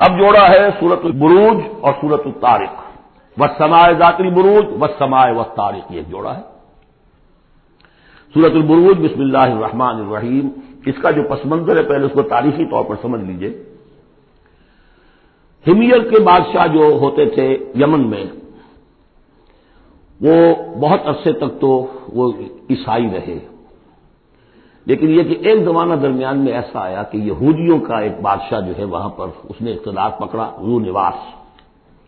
اب جوڑا ہے سورت البروج اور سورت الطارق۔ و سمائے ذاتری بروج و سمائے و تارق یہ جوڑا ہے۔ سورت البروج، بسم اللہ الرحمن الرحیم۔ اس کا جو پس منظر ہے، پہلے اس کو تاریخی طور پر سمجھ لیجیے۔ ہمیر کے بادشاہ جو ہوتے تھے یمن میں، وہ بہت عرصے تک تو وہ عیسائی رہے۔ لیکن یہ کہ ایک زمانہ درمیان میں ایسا آیا کہ یہودیوں کا ایک بادشاہ جو ہے وہاں پر اس نے اقتدار پکڑا رو نواس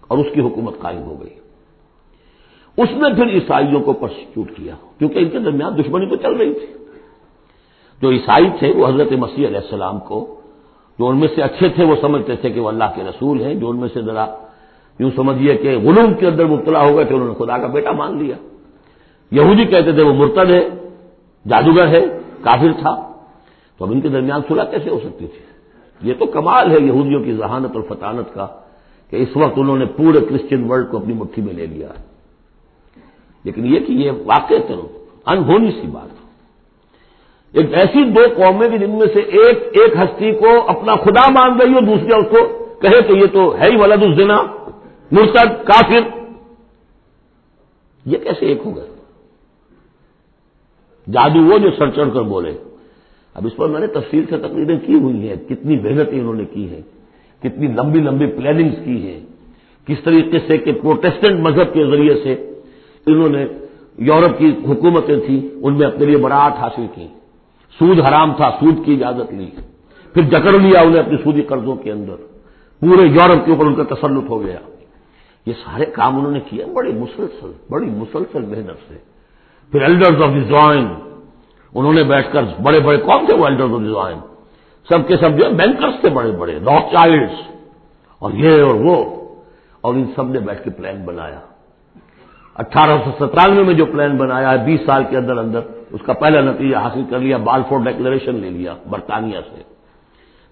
اور اس کی حکومت قائم ہو گئی۔ اس نے پھر عیسائیوں کو پرسیکیوٹ کیا، کیونکہ ان کے درمیان دشمنی تو چل رہی تھی۔ جو عیسائی تھے، وہ حضرت مسیح علیہ السلام کو جو ان میں سے اچھے تھے، وہ سمجھتے تھے کہ وہ اللہ کے رسول ہیں۔ جو ان میں سے ذرا یوں سمجھیے کہ غلوم کے اندر مبتلا ہو گئے تھے، انہوں نے خدا کا بیٹا مان لیا۔ یہودی کہتے تھے وہ مرتد ہے، جادوگر ہے کافر تھا، تو اب ان کے درمیان صلح کیسے ہو سکتی تھی؟ یہ تو کمال ہے یہودیوں کی ذہانت اور فطانت کا کہ اس وقت انہوں نے پورے کرسچن ورلڈ کو اپنی مٹھی میں لے لیا ہے۔ لیکن یہ کہ یہ واقع کرو انہونی سی بات ایک ایسی دو قومیں کہ جن میں سے ایک ایک ہستی کو اپنا خدا مان رہی ہو، دوسرے اس کو کہے کہ یہ تو ہے ہی ولد الزنا، مرتد، کافر۔ یہ کیسے ایک ہو گئے؟ جادو وہ جو سر چڑھ کر بولے۔ اب اس پر میں نے تفصیل سے تقریریں کی ہوئی ہیں، کتنی محنتیں انہوں نے کی ہیں، کتنی لمبی لمبی پلاننگز کی ہیں، کس طریقے سے کہ پروٹیسٹنٹ مذہب کے ذریعے سے انہوں نے یورپ کی حکومتیں تھیں، ان میں اپنے لیے براعت حاصل کی۔ سود حرام تھا، سود کی اجازت لی۔ پھر جکڑ لیا انہیں اپنی سودی قرضوں کے اندر۔ پورے یورپ کے اوپر ان کا تسلط ہو گیا۔ یہ سارے کام انہوں نے کیا بڑی مسلسل بڑی مسلسل محنت سے۔ پھر ایلڈرز آف ڈیزائن انہوں نے بیٹھ کر بڑے بڑے کون تھے وہ ایلڈرز آف ڈیزائن سب کے سب جو ہے بینکرس تھے بڑے بڑے ڈاک چائلڈس اور یہ اور وہ۔ اور ان سب نے بیٹھ کے پلان بنایا۔ اٹھارہ سو ستانوے میں جو پلان بنایا ہے، بیس سال کے اندر اندر اس کا پہلا نتیجہ حاصل کر لیا بالفور ڈیکلریشن لے لیا برطانیہ سے،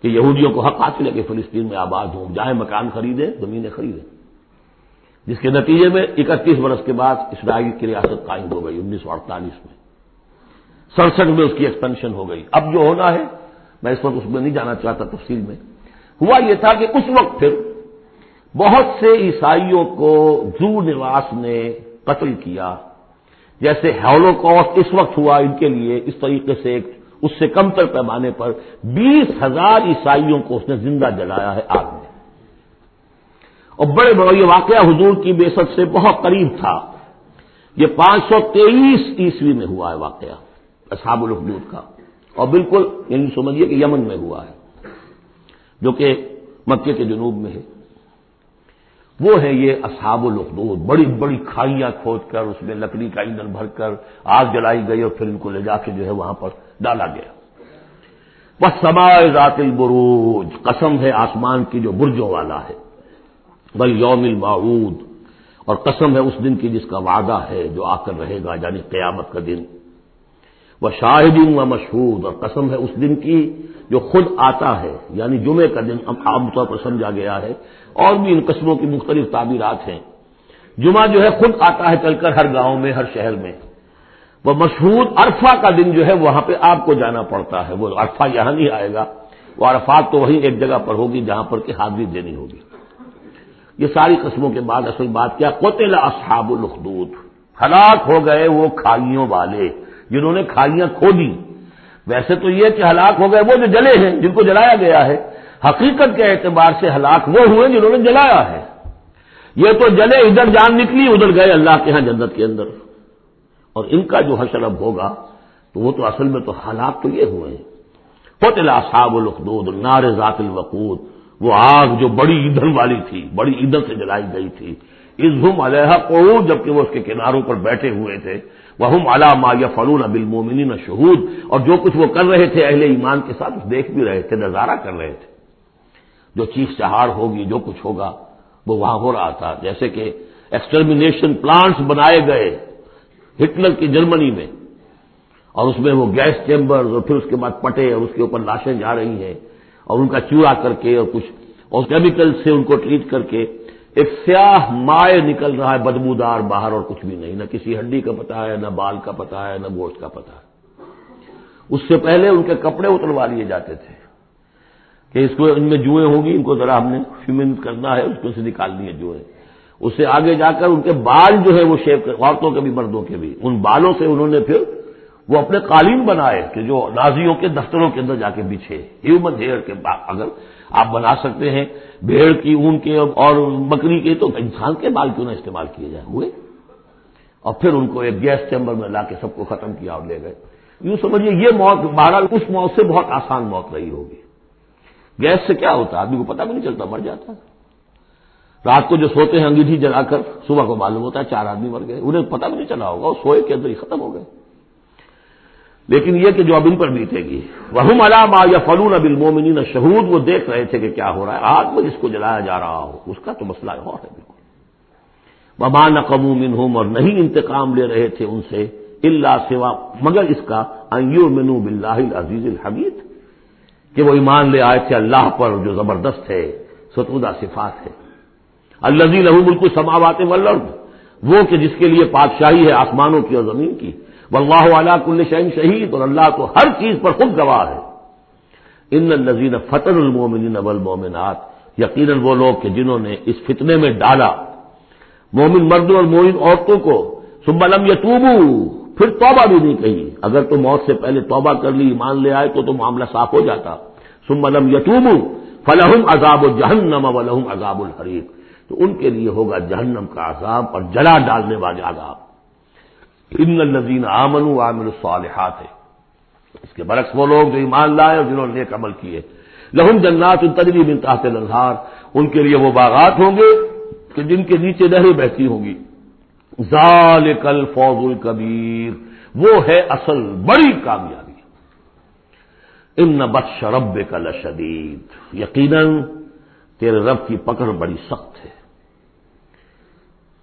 کہ یہودیوں کو حق حاصل ہے کہ فلسطین میں آباد ہوں جائیں مکان خریدیں زمینیں خریدیں جس کے نتیجے میں اکتیس برس کے بعد اسرائیل کی ریاست قائم ہو گئی، انیس سو اڑتالیس میں۔ سڑسٹھ میں اس کی ایکسپینشن ہو گئی۔ اب جو ہونا ہے، میں اس وقت اس میں نہیں جانا چاہتا تفصیل میں۔ ہوا یہ تھا کہ اس وقت پھر بہت سے عیسائیوں کو زو نواس نے قتل کیا، جیسے ہیولو کاسٹ اس وقت ہوا ان کے لیے اس طریقے سے ایک اس سے کم تر پیمانے پر بیس ہزار عیسائیوں کو اس نے زندہ جلایا ہے آگ میں۔ اور بڑے بڑے یہ واقعہ حضور کی بے سے بہت قریب تھا۔ یہ پانچ سو تیئیس عیسوی میں ہوا ہے واقعہ، اصحاب الحدود کا۔ اور بالکل یعنی سمجھیے کہ یمن میں ہوا ہے، جو کہ مکے کے جنوب میں ہے۔ وہ ہے یہ اصحاب الخدود بڑی بڑی کھائیاں کھود کر، اس میں لکڑی کا ایندھن بھر کر، آگ جلائی گئی اور پھر ان کو لے جا کے جو ہے وہاں پر ڈالا گیا۔ بس سمائے ذات البروج، قسم ہے آسمان کی جو برجوں والا ہے۔ بل یوم المعود اور قسم ہے اس دن کی جس کا وعدہ ہے جو آ کر رہے گا یعنی قیامت کا دن۔ وہ شاہدین و مشہور اور قسم ہے اس دن کی جو خود آتا ہے یعنی جمعے کا دن عام طور پر سمجھا گیا ہے۔ اور بھی ان قسموں کی مختلف تعبیرات ہیں۔ جمعہ جو ہے خود آتا ہے چل کر ہر گاؤں میں، ہر شہر میں۔ وہ مشہور عرفہ کا دن جو ہے وہاں پہ آپ کو جانا پڑتا ہے۔ وہ عرفہ یہاں نہیں آئے گا۔ وہ عرفات تو وہی ایک جگہ پر ہوگی جہاں پر کہ حاضری دینی ہوگی۔ یہ ساری قسموں کے بعد اصل بات کیا؟ قطل اصحاب الخدود ہلاک ہو گئے وہ کھائیوں والے جنہوں نے کھائیاں کھو دی ویسے تو یہ کہ ہلاک ہو گئے وہ جو جلے ہیں، جن کو جلایا گیا ہے، حقیقت کے اعتبار سے ہلاک وہ ہوئے جنہوں نے جلایا ہے۔ یہ تو جلے ادھر جان نکلی، ادھر گئے اللہ کے ہاں جنت کے اندر۔ اور ان کا جو حشر اب ہوگا، تو وہ تو اصل میں تو حالات تو یہ ہوئے۔ ہیں قطل اصحاب الخدود نار ذات الوقود۔ وہ آگ جو بڑی ایندھن والی تھی، بڑی ایندھن سے جلائی گئی تھی۔ اس ہم علیہ کو جبکہ وہ اس کے کناروں پر بیٹھے ہوئے تھے۔ وہ ہم علامہ یا فلون ابل مومنی شہود، اور جو کچھ وہ کر رہے تھے، اہل ایمان کے ساتھ دیکھ بھی رہے تھے، نظارہ کر رہے تھے۔ جو چیخ چہاڑ ہوگی، جو کچھ ہوگا، وہ وہاں ہو رہا تھا۔ جیسے کہ ایکسٹرمنیشن پلانٹس بنائے گئے ہٹلر کی جرمنی میں، اور اس میں وہ گیس چیمبر اور پھر اس کے بعد پٹے، اور اس کے اوپر لاشیں جا رہی ہیں۔ اور ان کا چوڑا کر کے اور کچھ اور کیمیکل سے ان کو ٹریٹ کر کے ایک سیاہ مائع نکل رہا ہے بدبودار باہر اور کچھ بھی نہیں، نہ کسی ہڈی کا پتا ہے، نہ بال کا پتا ہے، نہ گوشت کا پتا ہے۔ اس سے پہلے ان کے کپڑے اتروا لیے جاتے تھے کہ اس کو ان میں جوئیں ہوں گی ان کو ذرا ہم نے فیمن کرنا ہے، اس کو سے نکالنی ہے جوئیں۔ اس سے آگے جا کر ان کے بال جو ہے وہ شیو عورتوں کے بھی، مردوں کے بھی، ان بالوں سے انہوں نے پھر وہ اپنے قالین بنائے کہ جو نازیوں کے دفتروں کے اندر جا کے بچھے ہیومن ہیئر کے اگر آپ بنا سکتے ہیں، بھیڑ کی، اون کے اور بکری کے، تو انسان کے بال کیوں نہ استعمال کیے جائیں؟ ہوئے؟ اور پھر ان کو ایک گیس چیمبر میں لا کے سب کو ختم کیا اور لے گئے۔ یوں سمجھیے، یہ موت، بہرحال اس موت سے بہت آسان موت رہی ہوگی۔ گیس سے کیا ہوتا؟ آدمی کو پتہ بھی نہیں چلتا، مر جاتا رات کو جو سوتے ہیں، انگیٹھی جلا کر صبح کو معلوم ہوتا ہے چار آدمی مر گئے۔ انہیں پتہ بھی نہیں چلا ہوگا، وہ سوئے کے اندر ہی ختم ہو گئے۔ لیکن یہ کہ جو اب ان پر بیتے گی۔ وہ علام یا فلون اب المومنین شہود وہ دیکھ رہے تھے کہ کیا ہو رہا ہے۔ آگ میں جس کو جلایا جا رہا ہو، اس کا تو مسئلہ اور ہے بالکل۔ وبا نقم منہم اور نہیں انتقام لے رہے تھے ان سے اللہ سوا، مگر اس کا ایو منو بلّہ عزیز الحمید کہ وہ ایمان لے آئے تھے اللہ پر جو زبردست ہے، ستودہ صفات ہے۔ اللہ لہو ملک سماوات ولرد وہ کہ جس کے لیے بادشاہی ہے آسمانوں کی اور زمین کی۔ واللہ علا کل شہین شہید اور اللہ تو ہر چیز پر خود گواہ ہے۔ ان الزین فتن المومنین والمومنات یقیناً وہ لوگ کہ جنہوں نے اس فتنے میں ڈالا۔ مومن مردوں اور مومن عورتوں کو سمبلم یتوبو، پھر توبہ بھی نہیں کہی۔ اگر تو موت سے پہلے توبہ کر لی، ایمان لے آئے تو تو معاملہ صاف ہو جاتا۔ سمبلم یتوبو فلحم عذاب الجہنم ولہم عذاب الحریف تو ان کے لیے ہوگا جہنم کا عذاب اور جلا ڈالنے والے عذاب۔ ان الزین آمن عامر الصالحات ہے۔ اس کے برعکس وہ لوگ جو ایمان لائے اور جنہوں نے نیک عمل کیے۔ لہم جنات التجری بن تحت الانہار۔ ان کے لیے وہ باغات ہوں گے کہ جن کے نیچے نہریں بہتی ہوں گی۔ ظال الفوز الکبیر۔ وہ ہے اصل بڑی کامیابی۔ ان بخش شرب کل شدید یقیناً تیرے رب کی پکڑ بڑی سخت ہے۔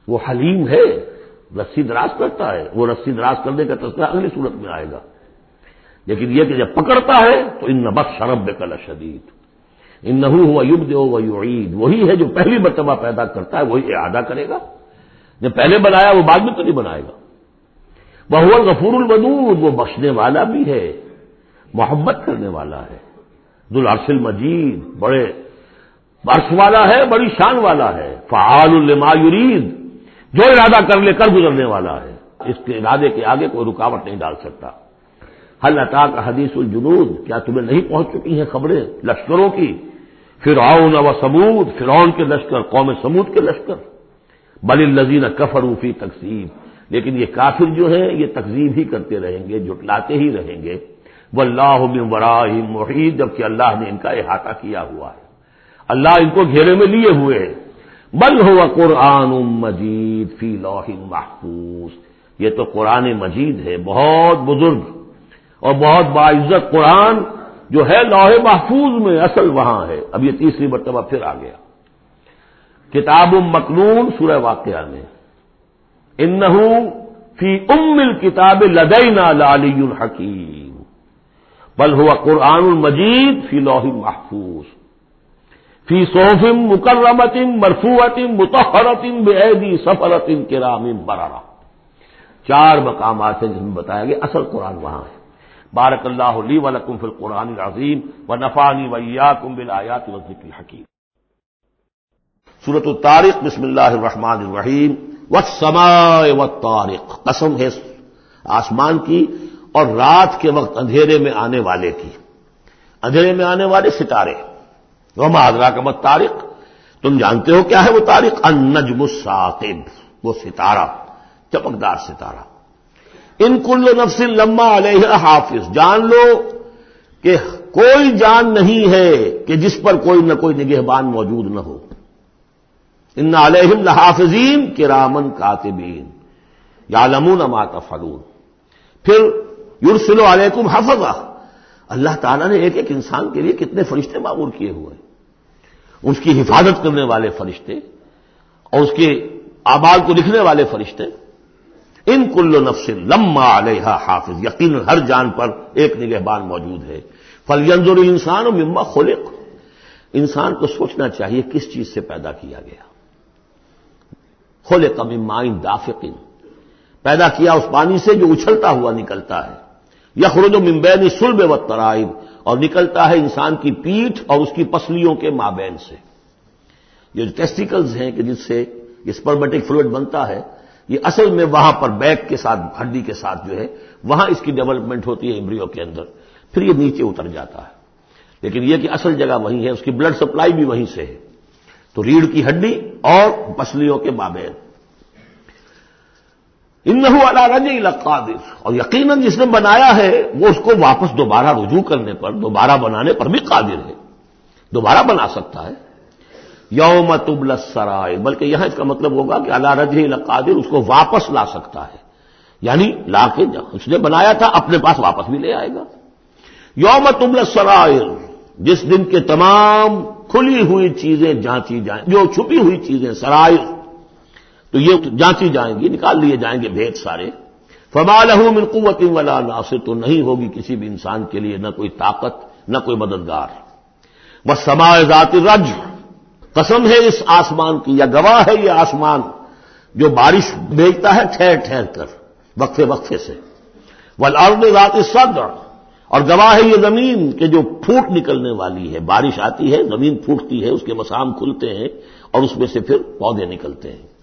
وہ حلیم ہے۔ رسی دراز کرتا ہے، وہ رسی دراز کرنے کا تذکرہ اگلی صورت میں آئے گا۔ لیکن یہ کہ جب پکڑتا ہے، تو ان نبق شرب کل شدید ان نہ ہوا یوگ دو وہ عید وہی ہے جو پہلی مرتبہ پیدا کرتا ہے، وہی اعادہ کرے گا۔ جب پہلے بنایا، وہ بعد میں تو نہیں بنائے گا۔ وہ غفور الودود، وہ بخشنے والا بھی ہے، محبت کرنے والا ہے۔ دلارس المجید، بڑے برس والا ہے، بڑی شان والا ہے۔ فعال الما یرید جو ارادہ کر لے، کر گزرنے والا ہے۔ اس کے ارادے کے آگے کوئی رکاوٹ نہیں ڈال سکتا۔ حل عطا کا حدیث الجنود؟ کیا تمہیں نہیں پہنچ چکی ہیں خبریں؟ لشکروں کی۔ فرعون و سمود فرعون کے لشکر، قوم سمود کے لشکر۔ بل الزین کفروفی تقسیم۔ لیکن یہ کافر جو ہیں، یہ تقزیب ہی کرتے رہیں گے جٹلاتے ہی رہیں گے۔ وہ اللہ براہ محید جبکہ اللہ نے ان کا احاطہ کیا ہوا ہے۔ اللہ ان کو گھیرے میں لیے ہوئے ہیں۔ بل ہوا قرآن مجید فی لوح محفوظ۔ یہ تو قرآن مجید ہے، بہت بزرگ اور بہت باعزت قرآن جو ہے لوح محفوظ میں اصل وہاں ہے۔ اب یہ تیسری مرتبہ پھر آ گیا۔ کتاب مقنون سورہ واقعہ میں۔ ان فی ام کتاب لدینا لالی الحکیم بل ہوا قرآن المجید فی لوح محفوظ۔ فی صوفم مکرمتم مرفوعتم متحرتم بے سفرتم کرام برارا چار مقامات ہیں جس میں بتایا گیا اصل قرآن وہاں ہے۔ بارک اللہ علی ولکم فی القرآن العظیم و نفانی ویا کم بل آیات ذکر حکیم صورت الطارق، بسم اللہ الرحمن الرحیم۔ و سما و قسم ہے آسمان کی اور رات کے وقت اندھیرے میں آنے والے کی۔ اندھیرے میں آنے والے ستارے۔ وہ مادرا کا مت تارق تم جانتے ہو کیا ہے وہ تارق؟ ان نجم وہ ستارہ چپکدار ستارہ۔ ان کل نفس لما علیہ حافظ، جان لو کہ کوئی جان نہیں ہے کہ جس پر کوئی نہ کوئی نگہبان موجود نہ ہو۔ ان علیہم لحافظین کے رامن کاتبین یا لمون مات فلون پھر یورسلو علیکم حفظہ۔ اللہ تعالیٰ نے ایک ایک انسان کے لیے کتنے فرشتے معمور کیے ہوئے۔ ہیں اس کی حفاظت کرنے والے فرشتے اور اس کے آباد کو لکھنے والے فرشتے ان کل نفس لما علیہ حافظ، یقین ہر جان پر ایک نگہبان موجود ہے۔ فلینزر انسان و مما خلق۔ انسان کو سوچنا چاہیے کس چیز سے پیدا کیا گیا۔ کھولے کم مائن دافقن پیدا کیا اس پانی سے جو اچھلتا ہوا نکلتا ہے۔ یخرج و ممبین سلب و ترائب اور نکلتا ہے انسان کی پیٹھ اور اس کی پسلیوں کے مابین سے۔ یہ جو ٹیسٹیکلز ہیں کہ جس سے اسپرمیٹک فلوئڈ بنتا ہے، یہ اصل میں وہاں پر بیک کے ساتھ، ہڈی کے ساتھ جو ہے، وہاں اس کی ڈیولپمنٹ ہوتی ہے امبریو کے اندر۔ پھر یہ نیچے اتر جاتا ہے۔ لیکن یہ کہ اصل جگہ وہیں ہے، اس کی بلڈ سپلائی بھی وہیں سے ہے۔ تو ریڑھ کی ہڈی اور پسلیوں کے مابین۔ ان والا رج اور یقیناً جس نے بنایا ہے، وہ اس کو واپس دوبارہ رجوع کرنے پر، دوبارہ بنانے پر بھی قادر ہے۔ دوبارہ بنا سکتا ہے۔ یوم تبل سرائے بلکہ یہاں اس کا مطلب ہوگا کہ اللہ رج قادر اس کو واپس لا سکتا ہے۔ یعنی لا کے اس نے بنایا تھا، اپنے پاس واپس بھی لے آئے گا۔ یوم تبل سرائے جس دن کے تمام کھلی ہوئی چیزیں جانچی جائیں، جو چھپی ہوئی چیزیں سرائے تو یہ جانچی جائیں گی، نکال لیے جائیں گے بھید سارے۔ فمال من قوت ولا ناصر تو نہیں ہوگی کسی بھی انسان کے لیے نہ کوئی طاقت، نہ کوئی مددگار۔ بس سما ذات رج قسم ہے اس آسمان کی، یا گواہ ہے یہ آسمان جو بارش بھیجتا ہے ٹھہر ٹھہر کر، وقفے وقفے سے۔ ولاد ذات صدر اور گواہ ہے یہ زمین کہ جو پھوٹ نکلنے والی ہے۔ بارش آتی ہے، زمین پھوٹتی ہے، اس کے مسام کھلتے ہیں اور اس میں سے پھر پودے نکلتے ہیں۔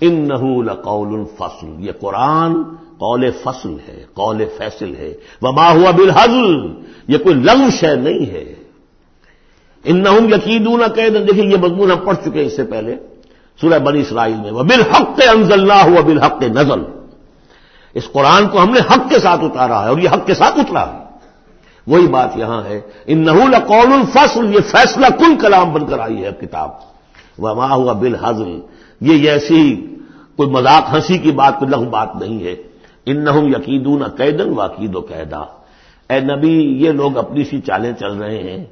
ان نحول قول فصل، یہ قرآن قول فصل ہے، قول فیصل ہے۔ وما ہوا بالحضل یہ کوئی لنگ شہ نہیں ہے۔ ان نہ یقین قید دیکھیے یہ مضمون ہم پڑھ چکے ہیں اس سے پہلے۔ سورہ بنی اسرائیل میں وہ بالحق انزل نہ ہوا بالحق نزل۔ اس قرآن کو ہم نے حق کے ساتھ اتارا ہے اور یہ حق کے ساتھ اترا ہے۔ وہی بات یہاں ہے۔ ان نحول قول الفصل یہ فیصلہ کل کلام بن کر آئی ہے کتاب۔ وما ہوا بالحضل یہ ایسی کوئی مذاق ہنسی کی بات کوئی لغ بات نہیں ہے۔ ان نہ یقیدون قیدن واقید و قیدا۔ اے نبی، یہ لوگ اپنی سی چالیں چل رہے ہیں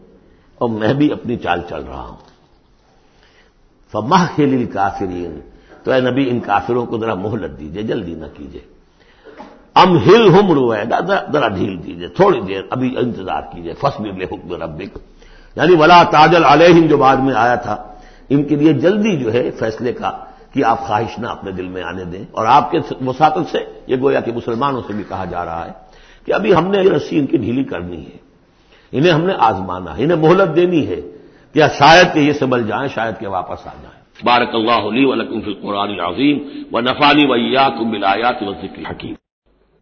اور میں بھی اپنی چال چل رہا ہوں۔ فماہ خل کافرین تو اے نبی، ان کافروں کو ذرا مہلت دیجیے جلدی نہ کیجیے ام ہل ہم روئے ذرا ڈھیل دیجیے تھوڑی دیر ابھی انتظار کیجیے فصل حکم ربک۔ یعنی ولا تاجل علیہم جو بعد میں آیا تھا۔ ان کے لیے جلدی جو ہے فیصلے کا کہ آپ خواہش نہ اپنے دل میں آنے دیں اور آپ کے مساطت سے، یہ گویا کہ مسلمانوں سے بھی کہا جا رہا ہے کہ ابھی ہم نے یہ رسی ان کی ڈھیلی کرنی ہے، انہیں ہم نے آزمانا ہے، انہیں مہلت دینی ہے کہ شاید کہ یہ سبل جائیں، شاید کہ واپس آ جائیں۔ بارک اللہ علی ولکم فی القرآن العظیم و نفانی ویا کم بلایات و ذکر حکیم